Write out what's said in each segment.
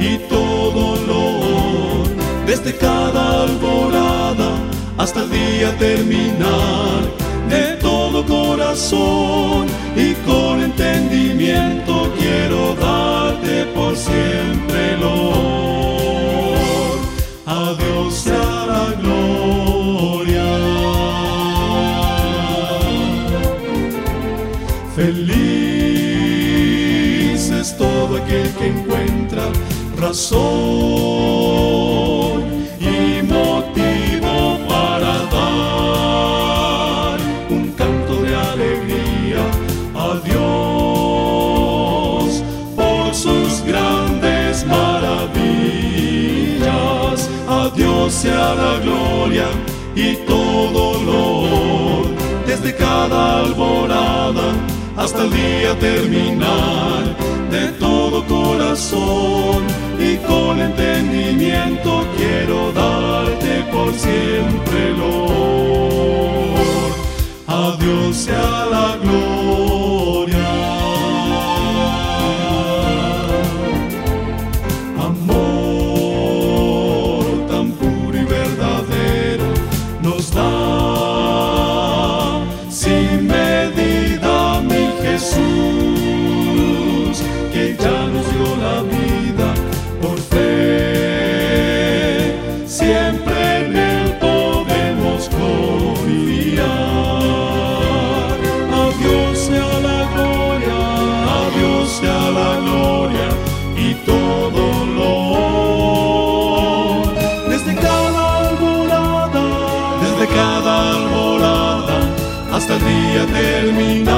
y todo dolor, desde cada alborada hasta el día terminar, de todo corazón y con entendimiento quiero darte por siempre el honor. A Dios sea la gloria. Feliz es todo aquel que encuentra razón y motivo para dar un canto de alegría a Dios por sus grandes maravillas. A Dios sea la gloria y todo dolor desde cada alborada hasta el día terminar de todo corazón y con entendimiento quiero darte por siempre el honor. A Dios sea la gloria. Amor tan puro y verdadero nos da lo desde cada alborada, desde cada alborada hasta el día terminar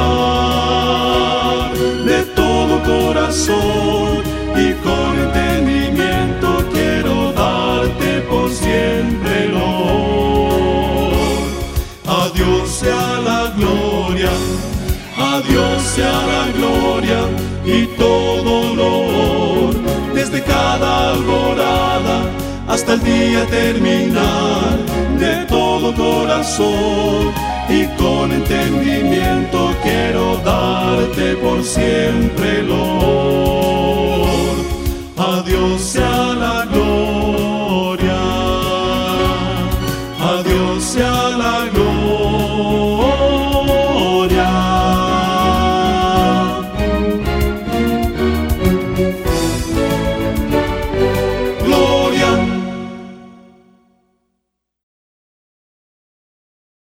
de todo corazón y con entendimiento quiero darte por siempre. A Dios sea la gloria, a Dios sea la gloria y todo honor cada alborada hasta el día terminar de todo corazón y con entendimiento quiero darte por siempre el